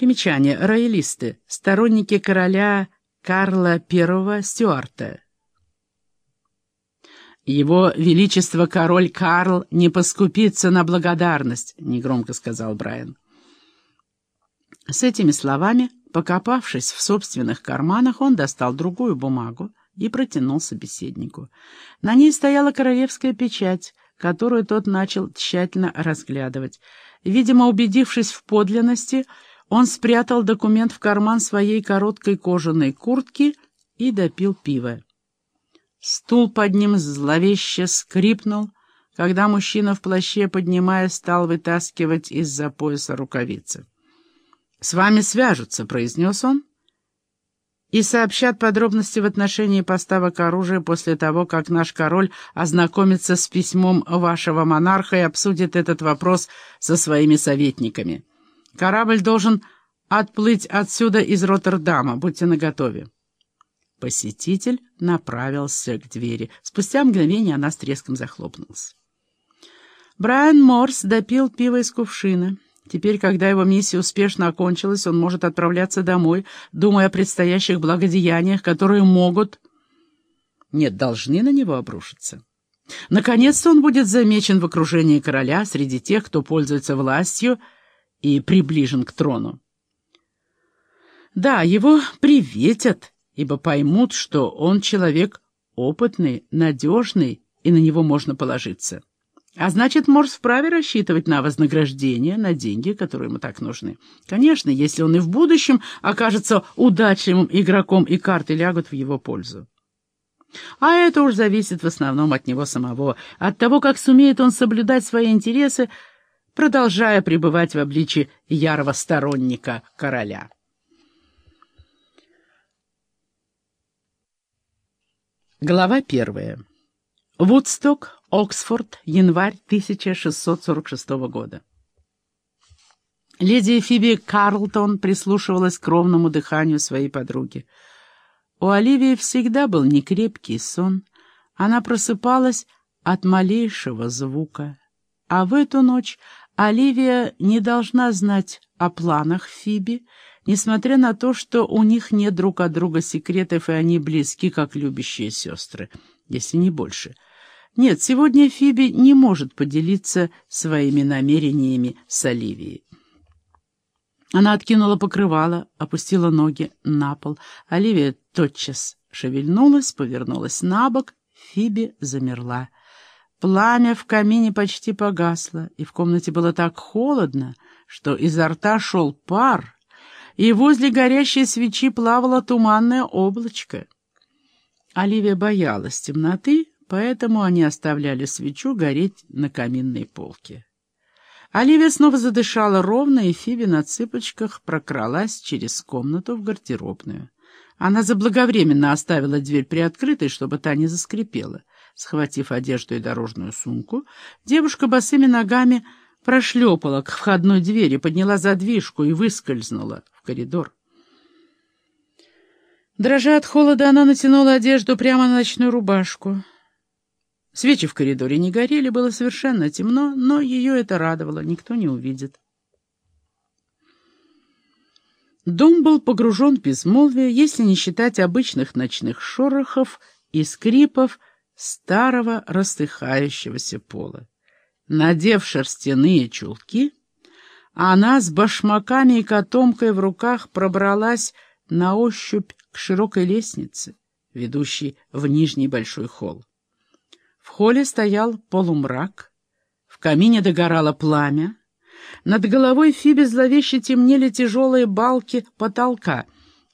Примечание. Роялисты. Сторонники короля Карла I Стюарта. «Его Величество король Карл не поскупится на благодарность», — негромко сказал Брайан. С этими словами, покопавшись в собственных карманах, он достал другую бумагу и протянул собеседнику. На ней стояла королевская печать, которую тот начал тщательно разглядывать. Видимо, убедившись в подлинности, он спрятал документ в карман своей короткой кожаной куртки и допил пиво. Стул под ним зловеще скрипнул, когда мужчина в плаще, поднимая, стал вытаскивать из-за пояса рукавицы. «С вами свяжутся», — произнес он, — «и сообщат подробности в отношении поставок оружия после того, как наш король ознакомится с письмом вашего монарха и обсудит этот вопрос со своими советниками. Корабль должен отплыть отсюда из Роттердама, будьте наготове». Посетитель направился к двери. Спустя мгновение она с треском захлопнулась. Брайан Морс допил пиво из кувшина. Теперь, когда его миссия успешно окончилась, он может отправляться домой, думая о предстоящих благодеяниях, которые могут... Нет, должны на него обрушиться. Наконец-то он будет замечен в окружении короля среди тех, кто пользуется властью и приближен к трону. Да, его приветят, ибо поймут, что он человек опытный, надежный, и на него можно положиться. А значит, Морс вправе рассчитывать на вознаграждение, на деньги, которые ему так нужны. Конечно, если он и в будущем окажется удачливым игроком, и карты лягут в его пользу. А это уж зависит в основном от него самого, от того, как сумеет он соблюдать свои интересы, продолжая пребывать в обличии ярого сторонника короля. Глава первая. Вудсток, Оксфорд, январь 1646 года. Леди Фиби Карлтон прислушивалась к ровному дыханию своей подруги. У Оливии всегда был некрепкий сон. Она просыпалась от малейшего звука. А в эту ночь Оливия не должна знать о планах Фиби, несмотря на то, что у них нет друг от друга секретов, и они близки, как любящие сестры, если не больше. Нет, сегодня Фиби не может поделиться своими намерениями с Оливией. Она откинула покрывало, опустила ноги на пол. Оливия тотчас шевельнулась, повернулась на бок. Фиби замерла. Пламя в камине почти погасло, и в комнате было так холодно, что изо рта шел пар, и возле горящей свечи плавало туманное облачко. Оливия боялась темноты, поэтому они оставляли свечу гореть на каминной полке. Оливия снова задышала ровно, и Фиби на цыпочках прокралась через комнату в гардеробную. Она заблаговременно оставила дверь приоткрытой, чтобы та не заскрипела. Схватив одежду и дорожную сумку, девушка босыми ногами прошлепала к входной двери, подняла задвижку и выскользнула в коридор. Дрожа от холода, она натянула одежду прямо на ночную рубашку. Свечи в коридоре не горели, было совершенно темно, но ее это радовало, никто не увидит. Дом был погружен в безмолвие, если не считать обычных ночных шорохов и скрипов старого растыхающегося пола. Надев шерстяные чулки, она с башмаками и котомкой в руках пробралась на ощупь к широкой лестнице, ведущей в нижний большой холл. В холле стоял полумрак, в камине догорало пламя, над головой Фиби зловеще темнели тяжелые балки потолка.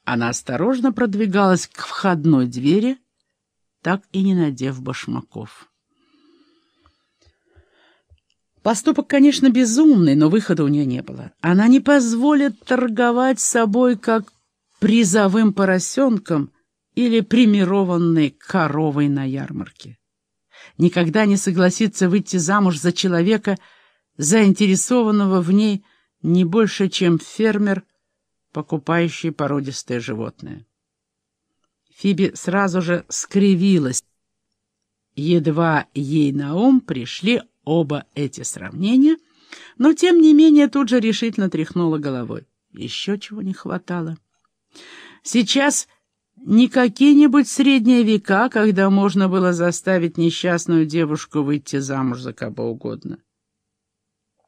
Она осторожно продвигалась к входной двери, так и не надев башмаков. Поступок, конечно, безумный, но выхода у нее не было. Она не позволит торговать собой, как призовым поросенком или примированной коровой на ярмарке. Никогда не согласится выйти замуж за человека, заинтересованного в ней не больше, чем фермер, покупающий породистое животное. Фиби сразу же скривилась. Едва ей на ум пришли оба эти сравнения, но тем не менее тут же решительно тряхнула головой. Еще чего не хватало. Сейчас не какие-нибудь средние века, когда можно было заставить несчастную девушку выйти замуж за кого угодно.